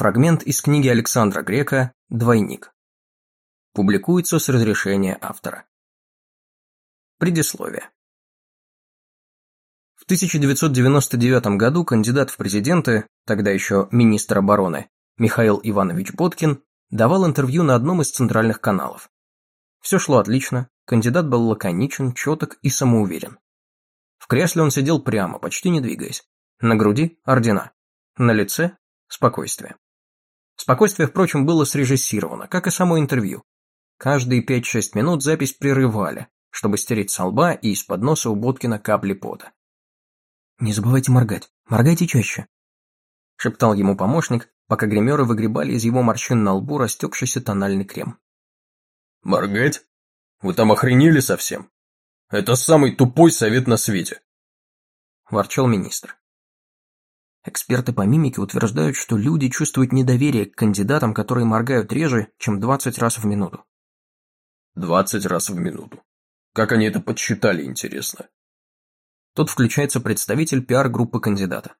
Фрагмент из книги Александра Грека «Двойник». Публикуется с разрешения автора. Предисловие. В 1999 году кандидат в президенты, тогда еще министр обороны, Михаил Иванович Боткин, давал интервью на одном из центральных каналов. Все шло отлично, кандидат был лаконичен, четок и самоуверен. В кресле он сидел прямо, почти не двигаясь. На груди – ордена. На лице – спокойствие. Спокойствие, впрочем, было срежиссировано, как и само интервью. Каждые 5-6 минут запись прерывали, чтобы стереть со лба и из-под носа у Боткина капли пота. «Не забывайте моргать. Моргайте чаще», – шептал ему помощник, пока гримеры выгребали из его морщин на лбу растекшийся тональный крем. «Моргать? Вы там охренели совсем? Это самый тупой совет на свете!» – ворчал министр. Эксперты по мимике утверждают, что люди чувствуют недоверие к кандидатам, которые моргают реже, чем 20 раз в минуту. 20 раз в минуту. Как они это подсчитали, интересно? Тут включается представитель пиар-группы кандидата.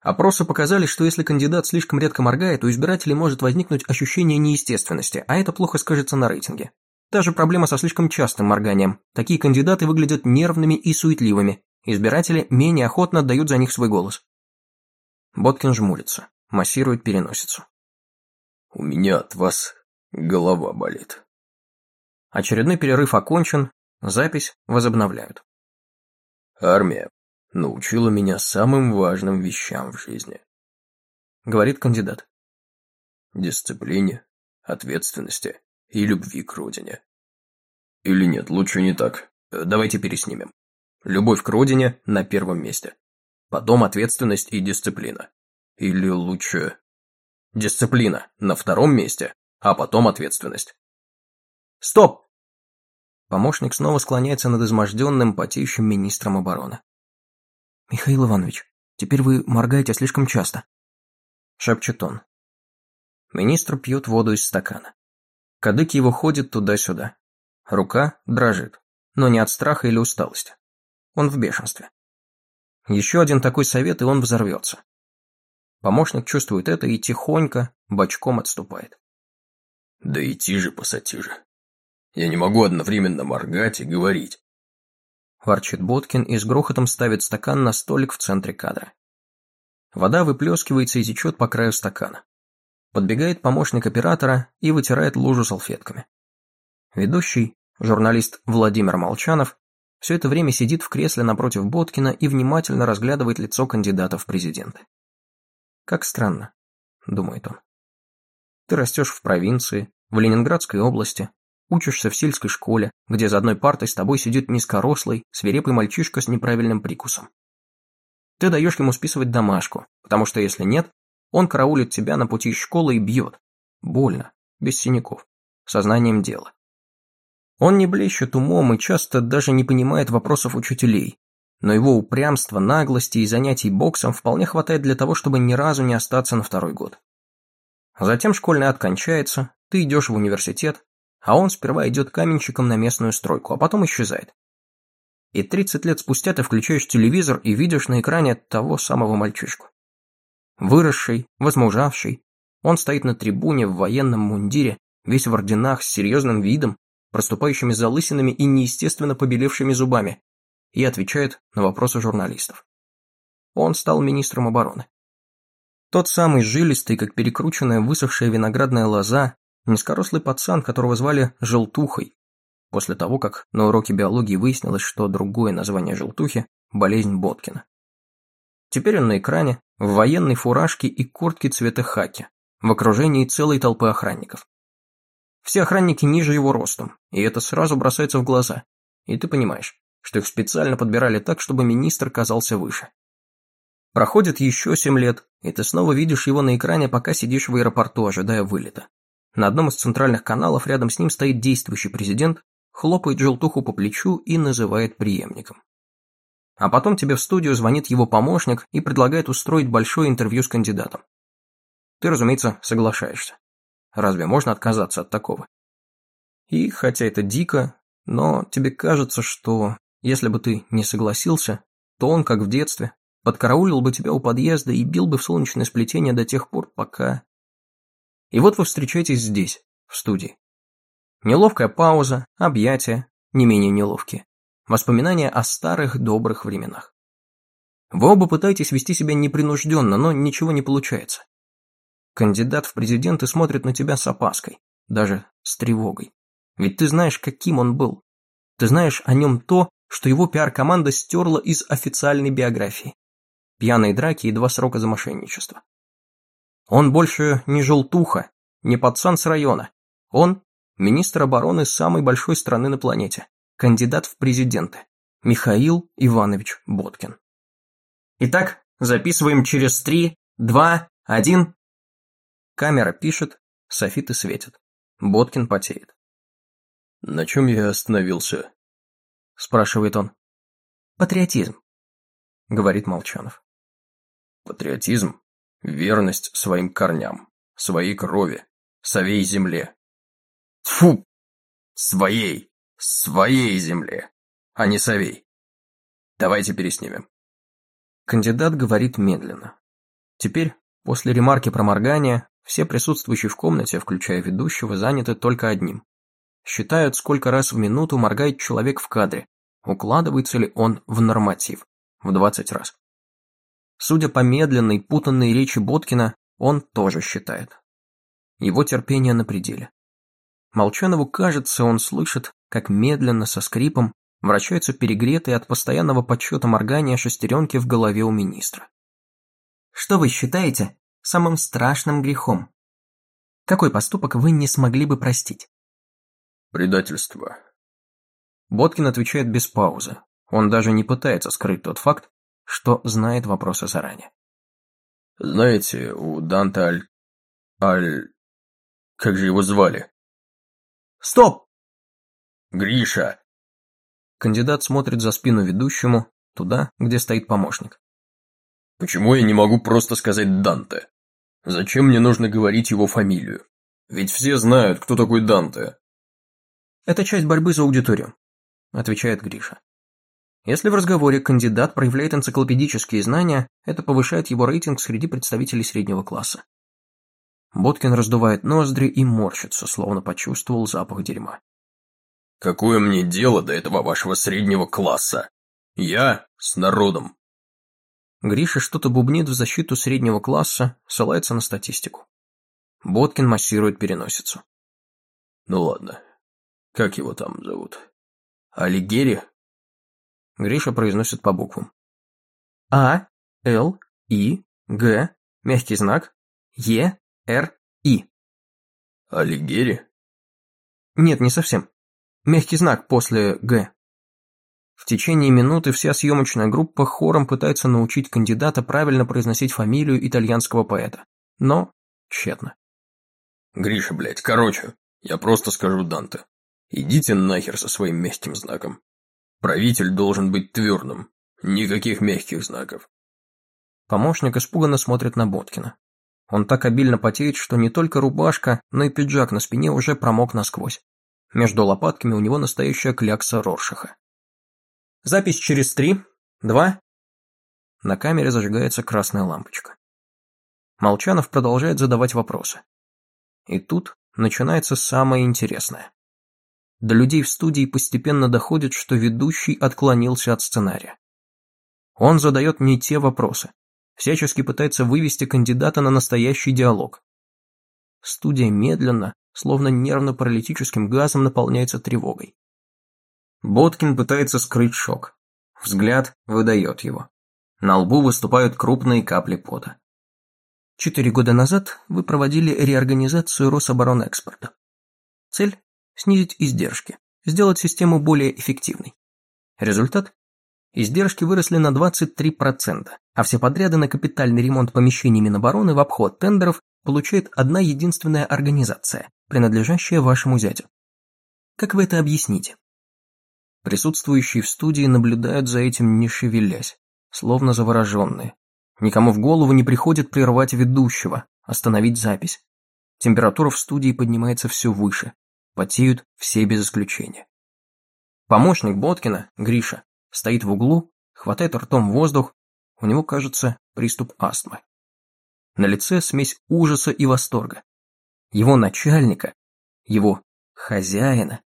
Опросы показали, что если кандидат слишком редко моргает, у избирателей может возникнуть ощущение неестественности, а это плохо скажется на рейтинге. Та же проблема со слишком частым морганием. Такие кандидаты выглядят нервными и суетливыми. Избиратели менее охотно отдают за них свой голос. Боткин жмурится, массирует переносицу. «У меня от вас голова болит». Очередной перерыв окончен, запись возобновляют. «Армия научила меня самым важным вещам в жизни», — говорит кандидат. «Дисциплине, ответственности и любви к родине». Или нет, лучше не так. Давайте переснимем. Любовь к родине на первом месте. Потом ответственность и дисциплина. Или лучше... Дисциплина на втором месте, а потом ответственность. Стоп! Помощник снова склоняется над изможденным, потеющим министром обороны. «Михаил Иванович, теперь вы моргаете слишком часто», — шепчет он. Министр пьет воду из стакана. Кадык его ходит туда-сюда. Рука дрожит, но не от страха или усталости. Он в бешенстве. Еще один такой совет, и он взорвется. Помощник чувствует это и тихонько, бочком отступает. Да идти же, пассатижи. Я не могу одновременно моргать и говорить. Ворчит Боткин и с грохотом ставит стакан на столик в центре кадра. Вода выплескивается и течет по краю стакана. Подбегает помощник оператора и вытирает лужу салфетками. Ведущий, журналист Владимир Молчанов, все это время сидит в кресле напротив Боткина и внимательно разглядывает лицо кандидата в президенты. «Как странно», — думает он. «Ты растешь в провинции, в Ленинградской области, учишься в сельской школе, где за одной партой с тобой сидит низкорослый, свирепый мальчишка с неправильным прикусом. Ты даешь ему списывать домашку, потому что если нет, он караулит тебя на пути из школы и бьет. Больно, без синяков, сознанием дела. Он не блещет умом и часто даже не понимает вопросов учителей, но его упрямства, наглости и занятий боксом вполне хватает для того, чтобы ни разу не остаться на второй год. Затем школьный ад кончается, ты идешь в университет, а он сперва идет каменщиком на местную стройку, а потом исчезает. И 30 лет спустя ты включаешь телевизор и видишь на экране того самого мальчишку. Выросший, возмужавший, он стоит на трибуне в военном мундире, весь в орденах, с серьезным видом, проступающими залысинами и неестественно побелевшими зубами, и отвечает на вопросы журналистов. Он стал министром обороны. Тот самый жилистый, как перекрученная высохшая виноградная лоза, низкорослый пацан, которого звали Желтухой, после того, как на уроке биологии выяснилось, что другое название желтухи – болезнь Боткина. Теперь он на экране, в военной фуражке и куртке цвета хаки, в окружении целой толпы охранников. Все охранники ниже его ростом, и это сразу бросается в глаза. И ты понимаешь, что их специально подбирали так, чтобы министр казался выше. Проходит еще семь лет, и ты снова видишь его на экране, пока сидишь в аэропорту, ожидая вылета. На одном из центральных каналов рядом с ним стоит действующий президент, хлопает желтуху по плечу и называет преемником. А потом тебе в студию звонит его помощник и предлагает устроить большое интервью с кандидатом. Ты, разумеется, соглашаешься. Разве можно отказаться от такого? И хотя это дико, но тебе кажется, что если бы ты не согласился, то он, как в детстве, подкараулил бы тебя у подъезда и бил бы в солнечное сплетение до тех пор, пока... И вот вы встречаетесь здесь, в студии. Неловкая пауза, объятия, не менее неловкие. Воспоминания о старых добрых временах. Вы оба пытаетесь вести себя непринужденно, но ничего не получается. Кандидат в президенты смотрит на тебя с опаской, даже с тревогой. Ведь ты знаешь, каким он был. Ты знаешь о нем то, что его пиар-команда стерла из официальной биографии. Пьяные драки и два срока за мошенничество. Он больше не желтуха, не пацан с района. Он министр обороны самой большой страны на планете, кандидат в президенты, Михаил Иванович Боткин. Итак, записываем через три, два, один. Камера пишет, софиты светят. Боткин потеет. «На чем я остановился?» спрашивает он. «Патриотизм», говорит Молчанов. «Патриотизм, верность своим корням, своей крови, своей земле. Тьфу! Своей, своей земле, а не совей. Давайте переснимем». Кандидат говорит медленно. Теперь, после ремарки про моргание, все присутствующие в комнате, включая ведущего, заняты только одним. Считают, сколько раз в минуту моргает человек в кадре, укладывается ли он в норматив, в 20 раз. Судя по медленной, путанной речи Боткина, он тоже считает. Его терпение на пределе. Молчанову кажется, он слышит, как медленно, со скрипом, вращаются перегретые от постоянного подсчета моргания шестеренки в голове у министра. Что вы считаете самым страшным грехом? Какой поступок вы не смогли бы простить? Предательство. Боткин отвечает без паузы. Он даже не пытается скрыть тот факт, что знает вопросы заранее. Знаете, у Данте Аль... Аль... Как же его звали? Стоп! Гриша! Кандидат смотрит за спину ведущему, туда, где стоит помощник. Почему я не могу просто сказать Данте? Зачем мне нужно говорить его фамилию? Ведь все знают, кто такой Данте. Это часть борьбы за аудиторию, отвечает Гриша. Если в разговоре кандидат проявляет энциклопедические знания, это повышает его рейтинг среди представителей среднего класса. Боткин раздувает ноздри и морщится, словно почувствовал запах дерьма. Какое мне дело до этого вашего среднего класса? Я с народом. Гриша что-то бубнит в защиту среднего класса, ссылается на статистику. Боткин массирует переносицу. Ну ладно. Как его там зовут? Алигери? Гриша произносит по буквам. А, Л, И, Г, мягкий знак, Е, Р, И. Алигери? Нет, не совсем. Мягкий знак после «Г». В течение минуты вся съемочная группа хором пытается научить кандидата правильно произносить фамилию итальянского поэта. Но тщетно. Гриша, блядь, короче, я просто скажу Данте. Идите нахер со своим мягким знаком. Правитель должен быть твердым. Никаких мягких знаков. Помощник испуганно смотрит на Боткина. Он так обильно потеет, что не только рубашка, но и пиджак на спине уже промок насквозь. Между лопатками у него настоящая клякса Роршаха. Запись через три, два. На камере зажигается красная лампочка. Молчанов продолжает задавать вопросы. И тут начинается самое интересное. До людей в студии постепенно доходит, что ведущий отклонился от сценария. Он задает не те вопросы, всячески пытается вывести кандидата на настоящий диалог. Студия медленно, словно нервно-паралитическим газом наполняется тревогой. Боткин пытается скрыть шок. Взгляд выдает его. На лбу выступают крупные капли пота. Четыре года назад вы проводили реорганизацию Рособоронэкспорта. Цель – снизить издержки, сделать систему более эффективной. Результат? Издержки выросли на 23%, а все подряды на капитальный ремонт помещений Минобороны в обход тендеров получает одна единственная организация, принадлежащая вашему зятю. Как вы это объясните? Присутствующие в студии наблюдают за этим не шевелясь, словно завороженные. Никому в голову не приходит прервать ведущего, остановить запись. Температура в студии поднимается все выше, потеют все без исключения. Помощник Боткина, Гриша, стоит в углу, хватает ртом воздух, у него, кажется, приступ астмы. На лице смесь ужаса и восторга. Его начальника, его хозяина,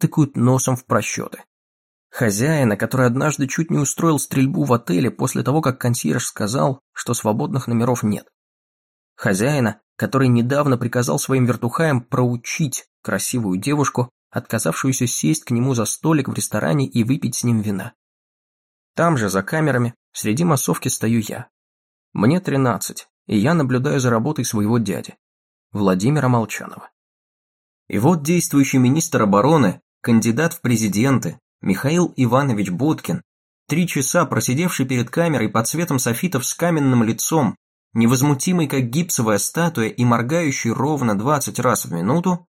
тыкают носом в просчеты. Хозяина, который однажды чуть не устроил стрельбу в отеле после того, как консьерж сказал, что свободных номеров нет. Хозяина, который недавно приказал своим вертухаям проучить красивую девушку, отказавшуюся сесть к нему за столик в ресторане и выпить с ним вина. Там же, за камерами, среди массовки стою я. Мне тринадцать, и я наблюдаю за работой своего дяди, Владимира Молчанова. И вот действующий министр обороны, кандидат в президенты, Михаил Иванович Боткин, три часа просидевший перед камерой под светом софитов с каменным лицом, невозмутимый как гипсовая статуя и моргающий ровно 20 раз в минуту,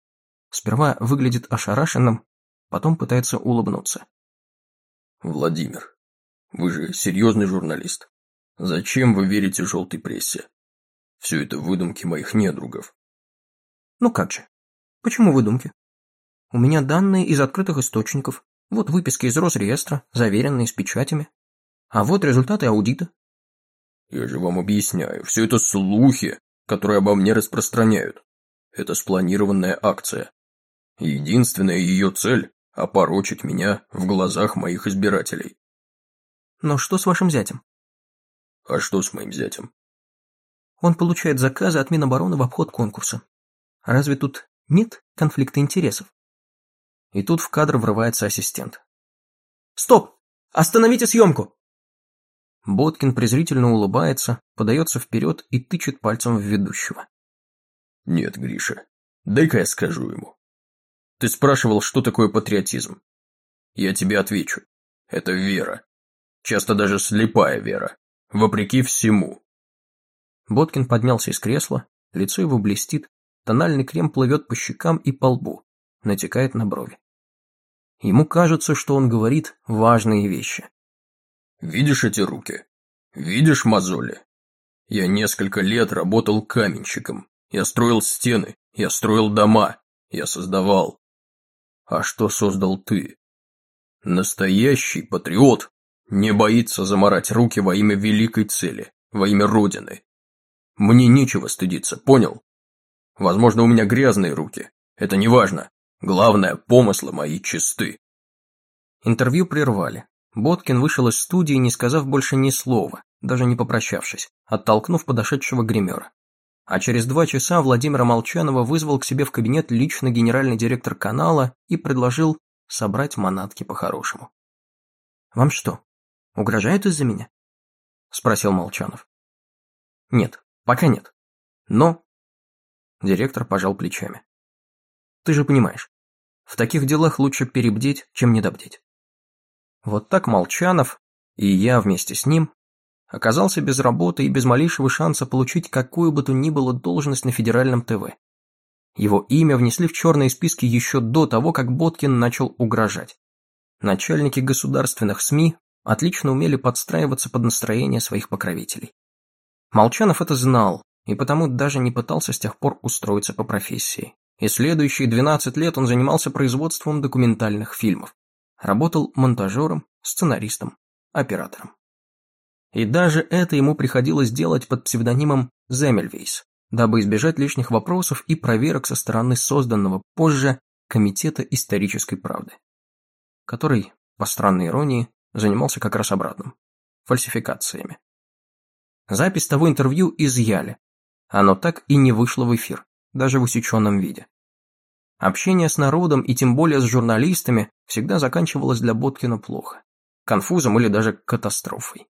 сперва выглядит ошарашенным, потом пытается улыбнуться. «Владимир, вы же серьезный журналист. Зачем вы верите желтой прессе? Все это выдумки моих недругов». «Ну как же? Почему выдумки? У меня данные из открытых источников, вот выписки из Росреестра, заверенные с печатями. А вот результаты аудита. Я же вам объясняю, все это слухи, которые обо мне распространяют. Это спланированная акция. Единственная ее цель – опорочить меня в глазах моих избирателей. Но что с вашим зятем? А что с моим зятем? Он получает заказы от Минобороны в обход конкурса. Разве тут нет конфликта интересов? И тут в кадр врывается ассистент. «Стоп! Остановите съемку!» Боткин презрительно улыбается, подается вперед и тычет пальцем в ведущего. «Нет, Гриша, дай-ка я скажу ему. Ты спрашивал, что такое патриотизм. Я тебе отвечу. Это вера. Часто даже слепая вера. Вопреки всему». Боткин поднялся из кресла, лицо его блестит, тональный крем плывет по щекам и по лбу, натекает на брови. Ему кажется, что он говорит важные вещи. «Видишь эти руки? Видишь мозоли? Я несколько лет работал каменщиком. Я строил стены, я строил дома, я создавал. А что создал ты? Настоящий патриот не боится заморать руки во имя великой цели, во имя Родины. Мне нечего стыдиться, понял? Возможно, у меня грязные руки. Это не важно. Главное, помыслы мои чисты. Интервью прервали. Боткин вышел из студии, не сказав больше ни слова, даже не попрощавшись, оттолкнув подошедшего гримера. А через два часа Владимира Молчанова вызвал к себе в кабинет лично генеральный директор канала и предложил собрать манатки по-хорошему. «Вам что, угрожают из-за меня?» – спросил Молчанов. «Нет, пока нет. Но...» Директор пожал плечами. «Ты же понимаешь, в таких делах лучше перебдеть, чем недобдеть. Вот так Молчанов, и я вместе с ним, оказался без работы и без малейшего шанса получить какую бы то ни было должность на федеральном ТВ. Его имя внесли в черные списки еще до того, как Боткин начал угрожать. Начальники государственных СМИ отлично умели подстраиваться под настроение своих покровителей. Молчанов это знал, и потому даже не пытался с тех пор устроиться по профессии и следующие 12 лет он занимался производством документальных фильмов. Работал монтажером, сценаристом, оператором. И даже это ему приходилось делать под псевдонимом Земельвейс, дабы избежать лишних вопросов и проверок со стороны созданного позже Комитета исторической правды, который, по странной иронии, занимался как раз обратным – фальсификациями. Запись того интервью изъяли, оно так и не вышло в эфир даже в усеченном виде. Общение с народом и тем более с журналистами всегда заканчивалось для Боткина плохо, конфузом или даже катастрофой.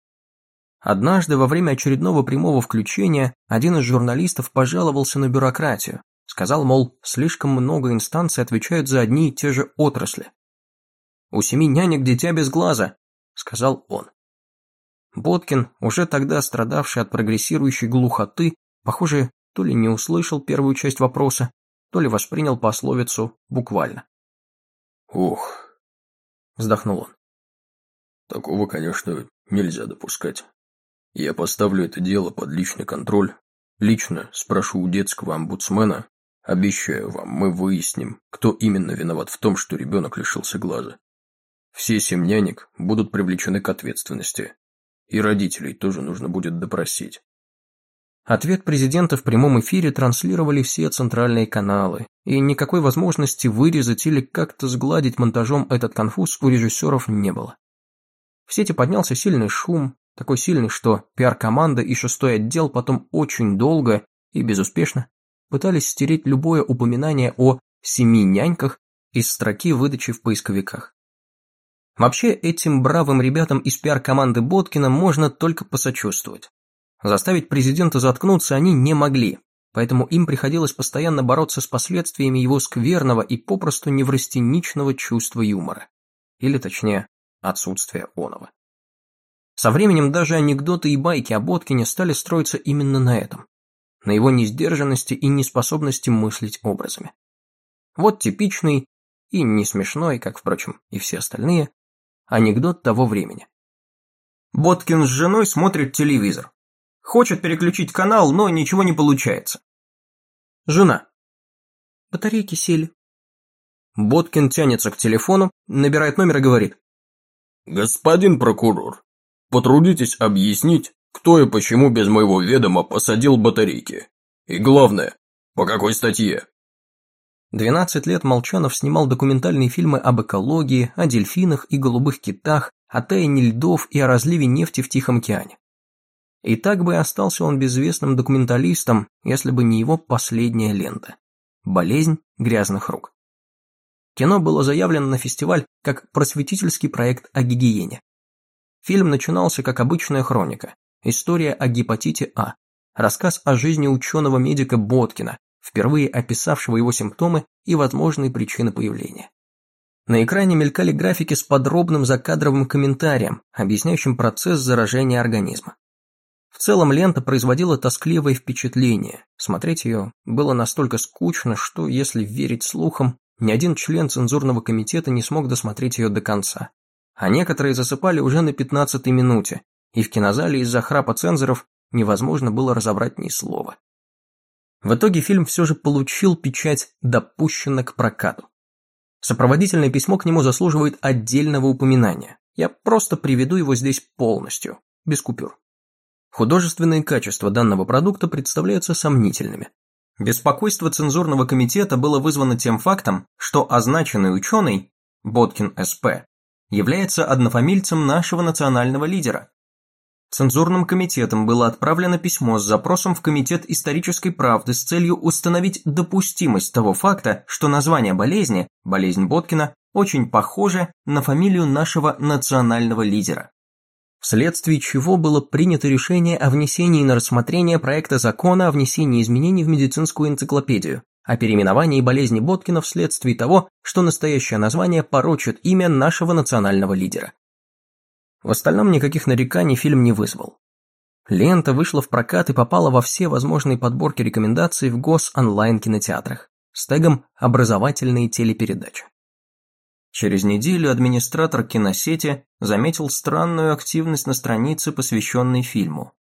Однажды во время очередного прямого включения один из журналистов пожаловался на бюрократию, сказал, мол, слишком много инстанций отвечают за одни и те же отрасли. «У семи нянек дитя без глаза», — сказал он. Боткин, уже тогда страдавший от прогрессирующей глухоты, похоже, то ли не услышал первую часть вопроса, то ли воспринял пословицу буквально. «Ох», — вздохнул он. «Такого, конечно, нельзя допускать. Я поставлю это дело под личный контроль, лично спрошу у детского омбудсмена, обещаю вам, мы выясним, кто именно виноват в том, что ребенок лишился глаза. Все семь нянек будут привлечены к ответственности. И родителей тоже нужно будет допросить. Ответ президента в прямом эфире транслировали все центральные каналы, и никакой возможности вырезать или как-то сгладить монтажом этот конфуз у режиссеров не было. В сети поднялся сильный шум, такой сильный, что пиар-команда и шестой отдел потом очень долго и безуспешно пытались стереть любое упоминание о «семи няньках» из строки выдачи в поисковиках. Вообще, этим бравым ребятам из пиар-команды Боткина можно только посочувствовать. Заставить президента заткнуться они не могли, поэтому им приходилось постоянно бороться с последствиями его скверного и попросту неврастеничного чувства юмора. Или точнее, отсутствия оного. Со временем даже анекдоты и байки о Боткине стали строиться именно на этом. На его несдержанности и неспособности мыслить образами. Вот типичный и не смешной, как, впрочем, и все остальные, анекдот того времени. Боткин с женой смотрит телевизор. Хочет переключить канал, но ничего не получается. Жена. Батарейки сели. Боткин тянется к телефону, набирает номер и говорит. «Господин прокурор, потрудитесь объяснить, кто и почему без моего ведома посадил батарейки. И главное, по какой статье?» 12 лет Молчанов снимал документальные фильмы об экологии, о дельфинах и голубых китах, о таянии льдов и о разливе нефти в Тихом океане. И так бы остался он безвестным документалистом, если бы не его последняя лента – «Болезнь грязных рук». Кино было заявлено на фестиваль как просветительский проект о гигиене. Фильм начинался как обычная хроника, история о гепатите А, рассказ о жизни ученого-медика Боткина, впервые описавшего его симптомы и возможные причины появления. На экране мелькали графики с подробным закадровым комментарием, объясняющим процесс заражения организма. Целом лента производила тоскливое впечатление. Смотреть ее было настолько скучно, что, если верить слухам, ни один член цензурного комитета не смог досмотреть ее до конца. А некоторые засыпали уже на 15-й минуте, и в кинозале из-за храпа цензоров невозможно было разобрать ни слова. В итоге фильм все же получил печать «допущено к прокату». Сопроводительное письмо к нему заслуживает отдельного упоминания. Я просто приведу его здесь полностью, без купюр. Художественные качества данного продукта представляются сомнительными. Беспокойство цензурного комитета было вызвано тем фактом, что означенный ученый, Боткин СП, является однофамильцем нашего национального лидера, Цензурным комитетом было отправлено письмо с запросом в Комитет исторической правды с целью установить допустимость того факта, что название болезни, болезнь Боткина, очень похоже на фамилию нашего национального лидера. Вследствие чего было принято решение о внесении на рассмотрение проекта закона о внесении изменений в медицинскую энциклопедию, о переименовании болезни Боткина вследствие того, что настоящее название порочит имя нашего национального лидера. В остальном никаких нареканий фильм не вызвал. Лента вышла в прокат и попала во все возможные подборки рекомендаций в гос-онлайн-кинотеатрах с тегом «Образовательные телепередачи». Через неделю администратор киносети заметил странную активность на странице, посвященной фильму.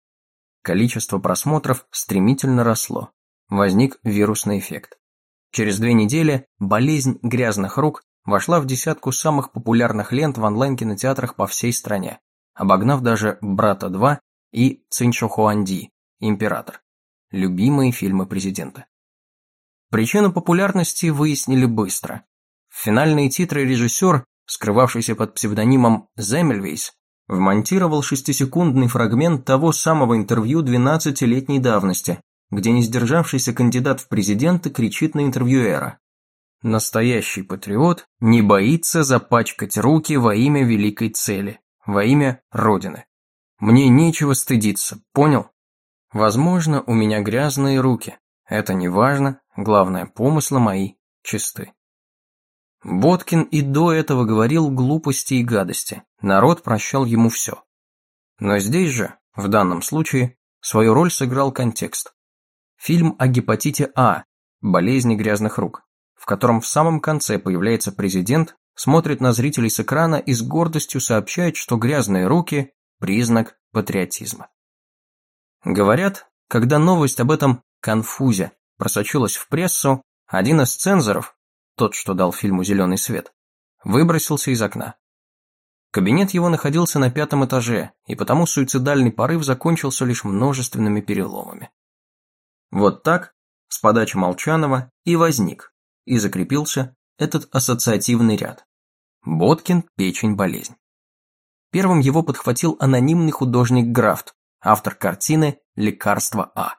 Количество просмотров стремительно росло. Возник вирусный эффект. Через две недели болезнь грязных рук вошла в десятку самых популярных лент в онлайн-кинотеатрах по всей стране, обогнав даже «Брата 2» и «Цинчохуанди» «Император» – любимые фильмы президента. Причину популярности выяснили быстро. Финальные титры режиссер, скрывавшийся под псевдонимом Земельвейс, вмонтировал шестисекундный фрагмент того самого интервью 12-летней давности, где не сдержавшийся кандидат в президенты кричит на интервьюера Настоящий патриот не боится запачкать руки во имя великой цели, во имя Родины. Мне нечего стыдиться, понял? Возможно, у меня грязные руки. Это не важно, главное, помыслы мои чисты. Боткин и до этого говорил глупости и гадости, народ прощал ему все. Но здесь же, в данном случае, свою роль сыграл контекст. Фильм о гепатите А, болезни грязных рук в котором в самом конце появляется президент, смотрит на зрителей с экрана и с гордостью сообщает, что грязные руки – признак патриотизма. Говорят, когда новость об этом конфузе просочилась в прессу, один из цензоров, тот, что дал фильму «Зеленый свет», выбросился из окна. Кабинет его находился на пятом этаже, и потому суицидальный порыв закончился лишь множественными переломами. Вот так, с подачи Молчанова, и возник, и закрепился этот ассоциативный ряд. Боткин – печень-болезнь. Первым его подхватил анонимный художник Графт, автор картины «Лекарство А».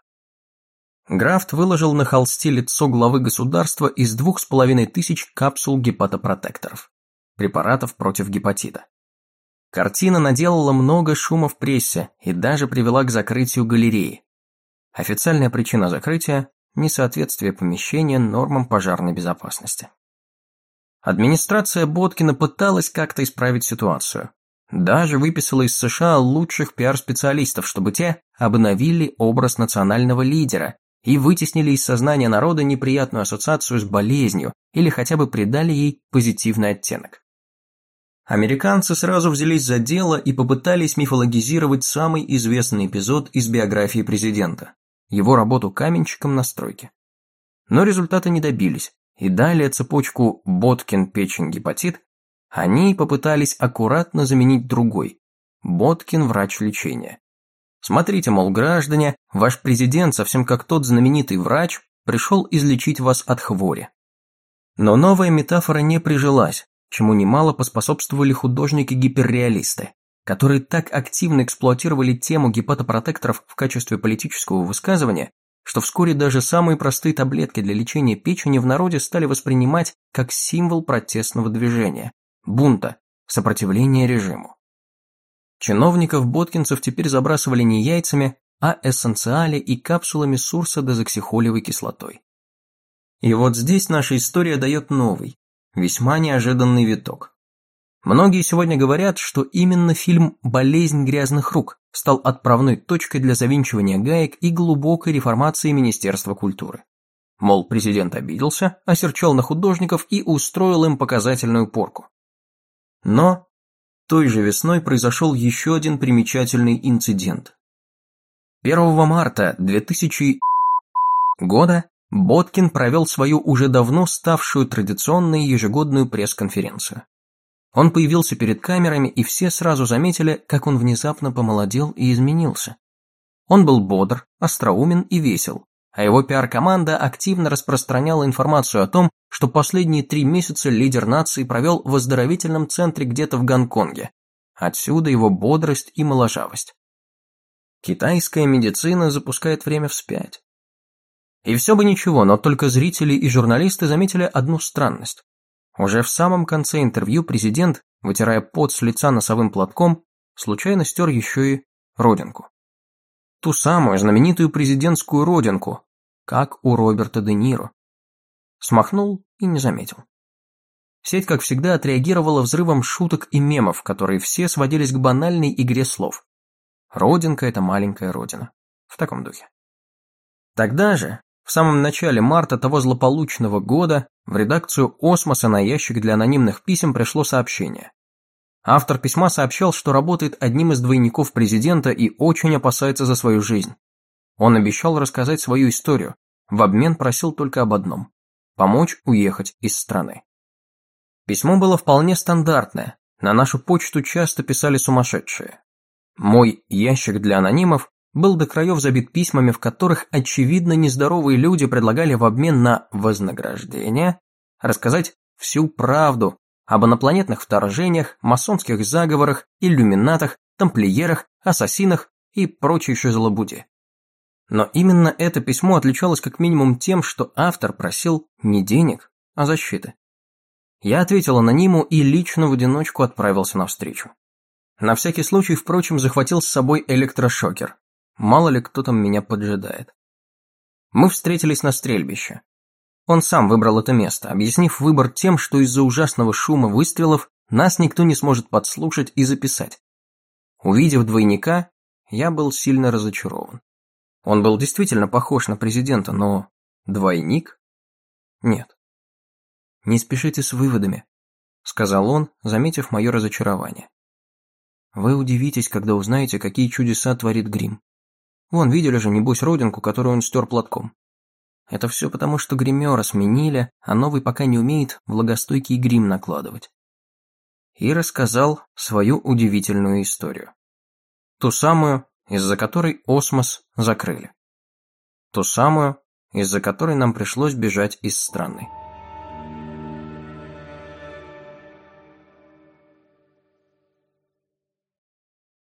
Графт выложил на холсте лицо главы государства из двух с половиной тысяч капсул гепатопротекторов, препаратов против гепатита. Картина наделала много шума в прессе и даже привела к закрытию галереи. Официальная причина закрытия – несоответствие помещения нормам пожарной безопасности. Администрация Боткина пыталась как-то исправить ситуацию. Даже выписала из США лучших пиар-специалистов, чтобы те обновили образ национального лидера и вытеснили из сознания народа неприятную ассоциацию с болезнью или хотя бы придали ей позитивный оттенок. Американцы сразу взялись за дело и попытались мифологизировать самый известный эпизод из биографии президента – его работу каменщиком на стройке. Но результата не добились, и далее цепочку Боткин-печень-гепатит они попытались аккуратно заменить другой – Боткин-врач лечения. Смотрите, мол, граждане, ваш президент, совсем как тот знаменитый врач, пришел излечить вас от хвори. Но новая метафора не прижилась, чему немало поспособствовали художники-гиперреалисты, которые так активно эксплуатировали тему гепатопротекторов в качестве политического высказывания, что вскоре даже самые простые таблетки для лечения печени в народе стали воспринимать как символ протестного движения, бунта, сопротивления режиму. Чиновников-боткинцев теперь забрасывали не яйцами, а эссенциали и капсулами сурсодезоксихолевой кислотой. И вот здесь наша история дает новый, Весьма неожиданный виток. Многие сегодня говорят, что именно фильм «Болезнь грязных рук» стал отправной точкой для завинчивания гаек и глубокой реформации Министерства культуры. Мол, президент обиделся, осерчал на художников и устроил им показательную порку. Но той же весной произошел еще один примечательный инцидент. 1 марта 2000 года Боткин провел свою уже давно ставшую традиционной ежегодную пресс-конференцию. Он появился перед камерами, и все сразу заметили, как он внезапно помолодел и изменился. Он был бодр, остроумен и весел, а его пиар-команда активно распространяла информацию о том, что последние три месяца лидер нации провел в оздоровительном центре где-то в Гонконге. Отсюда его бодрость и моложавость. Китайская медицина запускает время вспять. И все бы ничего, но только зрители и журналисты заметили одну странность. Уже в самом конце интервью президент, вытирая пот с лица носовым платком, случайно стер еще и родинку. Ту самую знаменитую президентскую родинку, как у Роберта Де Ниро. Смахнул и не заметил. Сеть, как всегда, отреагировала взрывом шуток и мемов, которые все сводились к банальной игре слов. Родинка – это маленькая родина. В таком духе. Тогда же, в самом начале марта того злополучного года в редакцию «Осмоса» на ящик для анонимных писем пришло сообщение. Автор письма сообщал, что работает одним из двойников президента и очень опасается за свою жизнь. Он обещал рассказать свою историю, в обмен просил только об одном – помочь уехать из страны. Письмо было вполне стандартное, на нашу почту часто писали сумасшедшие. Мой ящик для анонимов был до краев забит письмами, в которых, очевидно, нездоровые люди предлагали в обмен на вознаграждение рассказать всю правду об инопланетных вторжениях, масонских заговорах, иллюминатах, тамплиерах, ассасинах и прочей шизлобуде. Но именно это письмо отличалось как минимум тем, что автор просил не денег, а защиты. Я ответил анониму и лично в одиночку отправился навстречу. На всякий случай, впрочем, захватил с собой электрошокер, Мало ли кто там меня поджидает. Мы встретились на стрельбище. Он сам выбрал это место, объяснив выбор тем, что из-за ужасного шума выстрелов нас никто не сможет подслушать и записать. Увидев двойника, я был сильно разочарован. Он был действительно похож на президента, но двойник? Нет. Не спешите с выводами, сказал он, заметив мое разочарование. Вы удивитесь, когда узнаете, какие чудеса творит грим. Вон, видели же, небось, родинку, которую он стер платком. Это все потому, что гримера сменили, а новый пока не умеет влагостойкий грим накладывать. и рассказал свою удивительную историю. Ту самую, из-за которой осмос закрыли. Ту самую, из-за которой нам пришлось бежать из страны.